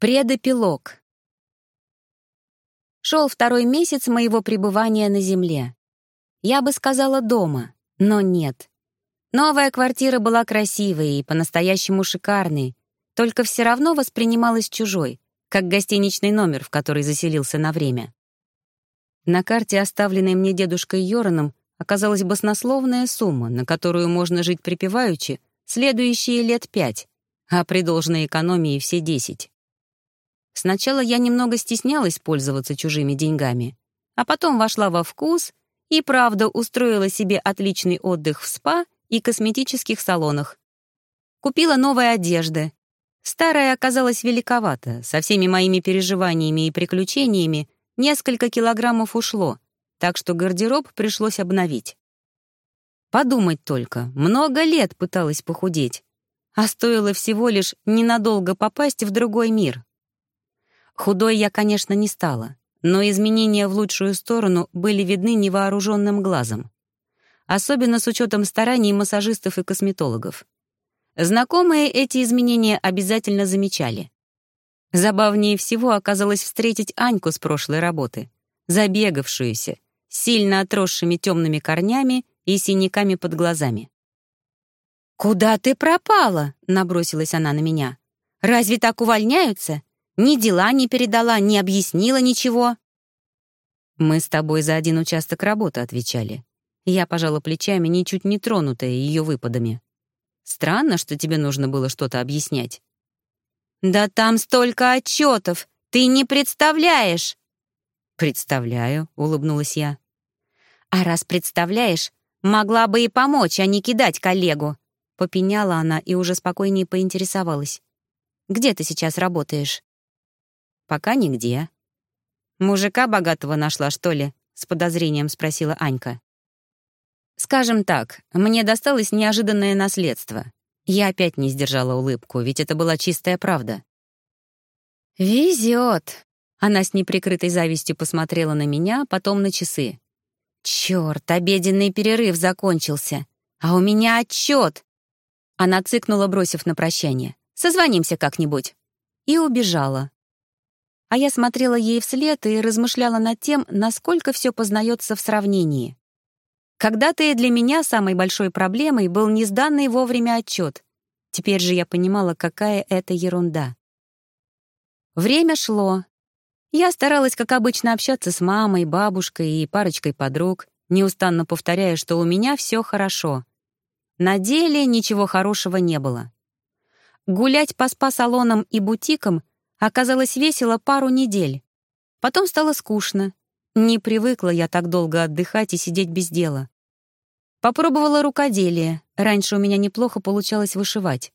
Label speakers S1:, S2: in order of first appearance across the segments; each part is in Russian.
S1: Предэпилог. Шел второй месяц моего пребывания на Земле. Я бы сказала дома, но нет. Новая квартира была красивой и по-настоящему шикарной, только все равно воспринималась чужой, как гостиничный номер, в который заселился на время. На карте, оставленной мне дедушкой Йораном, оказалась баснословная сумма, на которую можно жить припеваючи следующие лет пять, а при должной экономии все десять. Сначала я немного стеснялась пользоваться чужими деньгами, а потом вошла во вкус и, правда, устроила себе отличный отдых в спа и косметических салонах. Купила новые одежды. Старая оказалась великовата, со всеми моими переживаниями и приключениями несколько килограммов ушло, так что гардероб пришлось обновить. Подумать только, много лет пыталась похудеть, а стоило всего лишь ненадолго попасть в другой мир. Худой я, конечно, не стала, но изменения в лучшую сторону были видны невооруженным глазом. Особенно с учетом стараний массажистов и косметологов. Знакомые эти изменения обязательно замечали. Забавнее всего оказалось встретить Аньку с прошлой работы, забегавшуюся, сильно отросшими темными корнями и синяками под глазами. «Куда ты пропала?» — набросилась она на меня. «Разве так увольняются? Ни дела не передала, не объяснила ничего. Мы с тобой за один участок работы отвечали. Я пожала плечами, ничуть не тронутая ее выпадами. Странно, что тебе нужно было что-то объяснять. Да там столько отчетов, ты не представляешь. Представляю, улыбнулась я. А раз представляешь, могла бы и помочь, а не кидать коллегу. Попеняла она и уже спокойнее поинтересовалась. Где ты сейчас работаешь? «Пока нигде». «Мужика богатого нашла, что ли?» — с подозрением спросила Анька. «Скажем так, мне досталось неожиданное наследство. Я опять не сдержала улыбку, ведь это была чистая правда». «Везет!» — она с неприкрытой завистью посмотрела на меня, потом на часы. «Чёрт, обеденный перерыв закончился, а у меня отчет!» Она цыкнула, бросив на прощание. «Созвонимся как-нибудь». И убежала. А я смотрела ей вслед и размышляла над тем, насколько все познается в сравнении. Когда-то и для меня самой большой проблемой был несданный вовремя отчет. Теперь же я понимала, какая это ерунда. Время шло. Я старалась, как обычно, общаться с мамой, бабушкой и парочкой подруг, неустанно повторяя, что у меня все хорошо. На деле ничего хорошего не было. Гулять по спа-салонам и бутикам Оказалось весело пару недель. Потом стало скучно. Не привыкла я так долго отдыхать и сидеть без дела. Попробовала рукоделие. Раньше у меня неплохо получалось вышивать.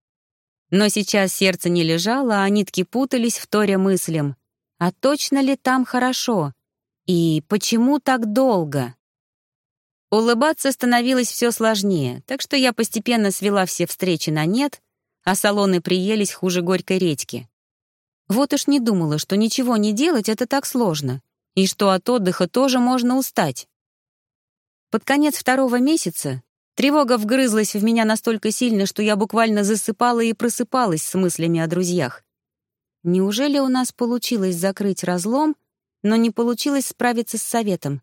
S1: Но сейчас сердце не лежало, а нитки путались, в торе мыслям. А точно ли там хорошо? И почему так долго? Улыбаться становилось все сложнее, так что я постепенно свела все встречи на нет, а салоны приелись хуже горькой редьки. Вот уж не думала, что ничего не делать — это так сложно, и что от отдыха тоже можно устать. Под конец второго месяца тревога вгрызлась в меня настолько сильно, что я буквально засыпала и просыпалась с мыслями о друзьях. Неужели у нас получилось закрыть разлом, но не получилось справиться с советом?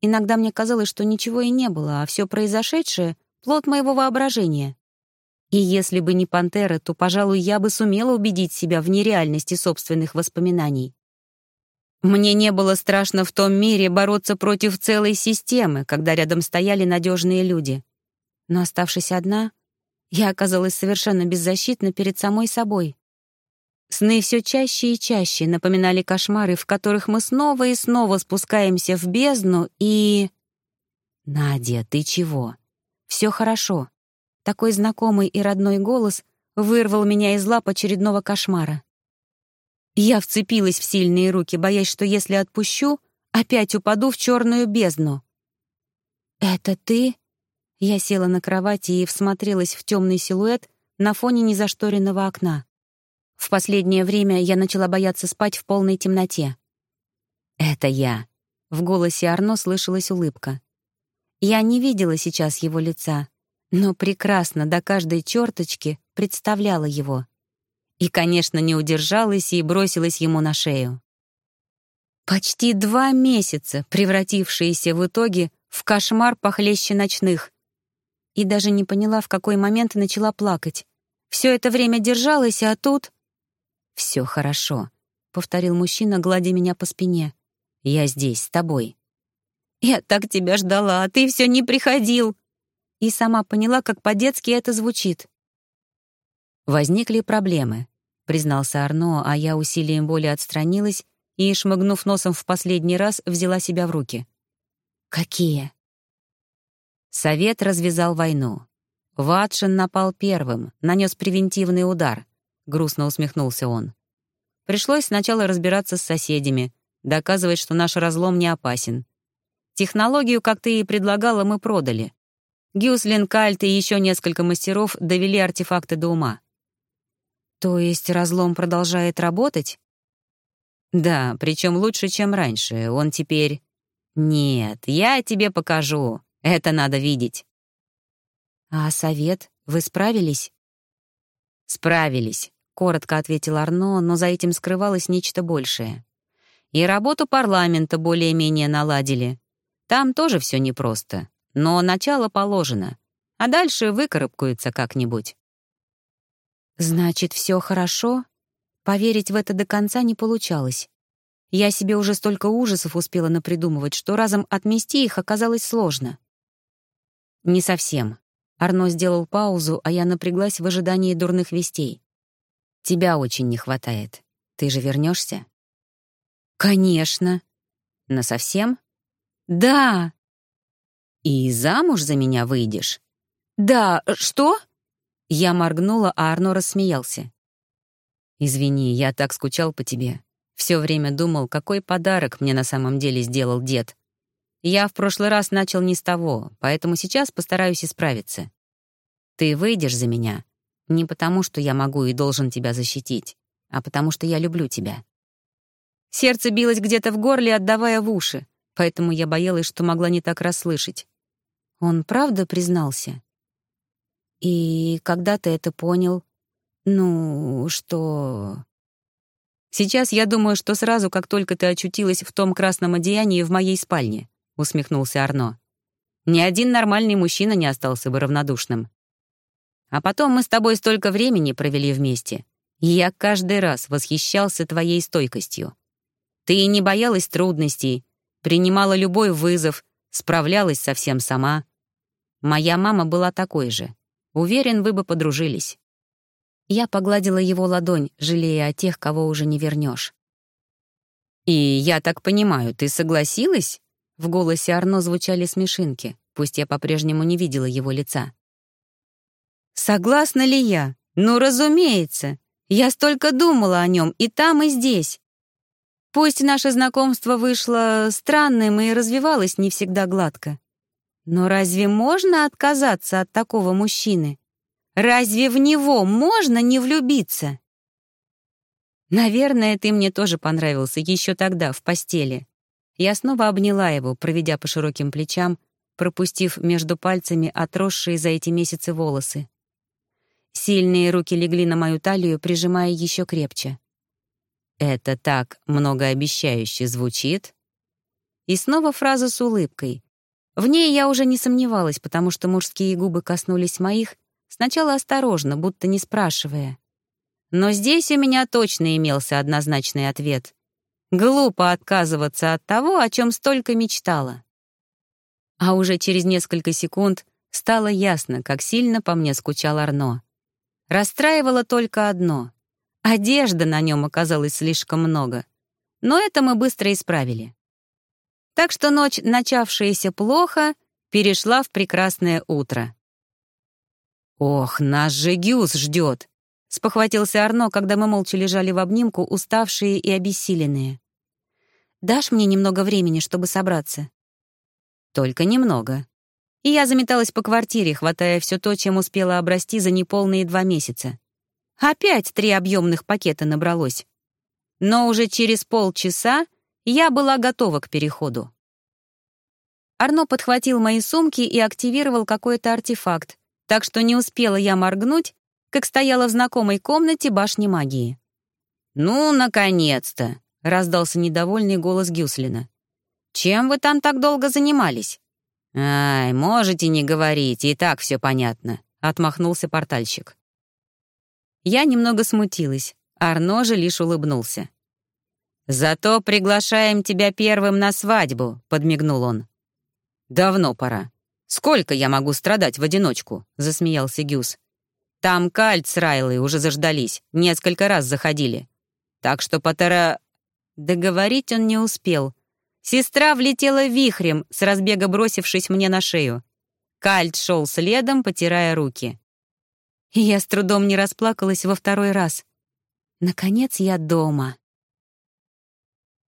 S1: Иногда мне казалось, что ничего и не было, а все произошедшее — плод моего воображения. И если бы не пантера, то, пожалуй, я бы сумела убедить себя в нереальности собственных воспоминаний. Мне не было страшно в том мире бороться против целой системы, когда рядом стояли надежные люди. Но оставшись одна, я оказалась совершенно беззащитна перед самой собой. Сны все чаще и чаще напоминали кошмары, в которых мы снова и снова спускаемся в бездну и... «Надя, ты чего? Все хорошо. Такой знакомый и родной голос вырвал меня из лап очередного кошмара. Я вцепилась в сильные руки, боясь, что если отпущу, опять упаду в черную бездну. «Это ты?» Я села на кровати и всмотрелась в темный силуэт на фоне незашторенного окна. В последнее время я начала бояться спать в полной темноте. «Это я», — в голосе Арно слышалась улыбка. Я не видела сейчас его лица, но прекрасно до каждой черточки представляла его. И, конечно, не удержалась и бросилась ему на шею. Почти два месяца, превратившиеся в итоге в кошмар похлеще ночных. И даже не поняла, в какой момент начала плакать. Все это время держалась, а тут... «Все хорошо», — повторил мужчина, гладя меня по спине. «Я здесь, с тобой». «Я так тебя ждала, а ты все не приходил!» И сама поняла, как по-детски это звучит. «Возникли проблемы», — признался Арно, а я усилием воли отстранилась и, шмыгнув носом в последний раз, взяла себя в руки. «Какие?» Совет развязал войну. Ватшин напал первым, нанес превентивный удар. Грустно усмехнулся он. Пришлось сначала разбираться с соседями, доказывать, что наш разлом не опасен. Технологию, как ты и предлагала, мы продали. Гюслин, Кальт и еще несколько мастеров довели артефакты до ума. То есть разлом продолжает работать? Да, причем лучше, чем раньше. Он теперь... Нет, я тебе покажу. Это надо видеть. А совет? Вы справились? Справились, коротко ответил Арно, но за этим скрывалось нечто большее. И работу парламента более-менее наладили. Там тоже все непросто, но начало положено, а дальше выкарабкаются как-нибудь. Значит, все хорошо? Поверить в это до конца не получалось. Я себе уже столько ужасов успела напридумывать, что разом отмести их оказалось сложно. Не совсем. Арно сделал паузу, а я напряглась в ожидании дурных вестей. Тебя очень не хватает. Ты же вернешься? Конечно. На совсем? «Да». «И замуж за меня выйдешь?» «Да, что?» Я моргнула, а Арно рассмеялся. «Извини, я так скучал по тебе. Все время думал, какой подарок мне на самом деле сделал дед. Я в прошлый раз начал не с того, поэтому сейчас постараюсь исправиться. Ты выйдешь за меня не потому, что я могу и должен тебя защитить, а потому что я люблю тебя». Сердце билось где-то в горле, отдавая в уши поэтому я боялась, что могла не так расслышать. Он правда признался? И когда ты это понял? Ну, что... Сейчас я думаю, что сразу, как только ты очутилась в том красном одеянии в моей спальне, усмехнулся Арно. Ни один нормальный мужчина не остался бы равнодушным. А потом мы с тобой столько времени провели вместе, и я каждый раз восхищался твоей стойкостью. Ты не боялась трудностей, принимала любой вызов, справлялась совсем сама. Моя мама была такой же. Уверен, вы бы подружились. Я погладила его ладонь, жалея о тех, кого уже не вернешь. «И я так понимаю, ты согласилась?» В голосе Арно звучали смешинки, пусть я по-прежнему не видела его лица. «Согласна ли я? Ну, разумеется. Я столько думала о нем и там, и здесь. Пусть наше знакомство вышло странным и развивалось не всегда гладко. Но разве можно отказаться от такого мужчины? Разве в него можно не влюбиться? Наверное, ты мне тоже понравился еще тогда, в постели. Я снова обняла его, проведя по широким плечам, пропустив между пальцами отросшие за эти месяцы волосы. Сильные руки легли на мою талию, прижимая еще крепче. Это так многообещающе звучит. И снова фраза с улыбкой. В ней я уже не сомневалась, потому что мужские губы коснулись моих, сначала осторожно, будто не спрашивая. Но здесь у меня точно имелся однозначный ответ. Глупо отказываться от того, о чем столько мечтала. А уже через несколько секунд стало ясно, как сильно по мне скучал Арно. Расстраивало только одно. Одежды на нем оказалось слишком много. Но это мы быстро исправили. Так что ночь, начавшаяся плохо, перешла в прекрасное утро. «Ох, нас же Гюс ждет!» — спохватился Арно, когда мы молча лежали в обнимку, уставшие и обессиленные. «Дашь мне немного времени, чтобы собраться?» «Только немного». И я заметалась по квартире, хватая все то, чем успела обрасти за неполные два месяца. Опять три объемных пакета набралось. Но уже через полчаса я была готова к переходу. Арно подхватил мои сумки и активировал какой-то артефакт, так что не успела я моргнуть, как стояла в знакомой комнате башни магии. «Ну, наконец-то!» — раздался недовольный голос Гюслина. «Чем вы там так долго занимались?» «Ай, можете не говорить, и так все понятно», — отмахнулся портальщик. Я немного смутилась, Арно же лишь улыбнулся. «Зато приглашаем тебя первым на свадьбу», — подмигнул он. «Давно пора. Сколько я могу страдать в одиночку?» — засмеялся Гюс. «Там Кальт с Райлой уже заждались, несколько раз заходили. Так что Потера...» Договорить он не успел. Сестра влетела вихрем, с разбега бросившись мне на шею. Кальт шел следом, потирая руки. И я с трудом не расплакалась во второй раз. Наконец я дома.